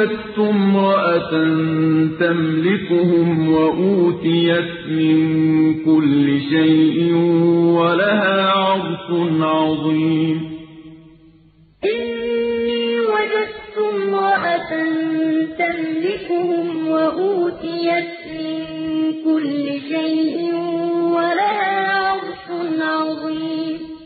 وجدت امرأة تملكهم وأوتيت من كل شيء ولها عرش عظيم. تملكهم وأوتيت من كل شيء ولها عرش عظيم.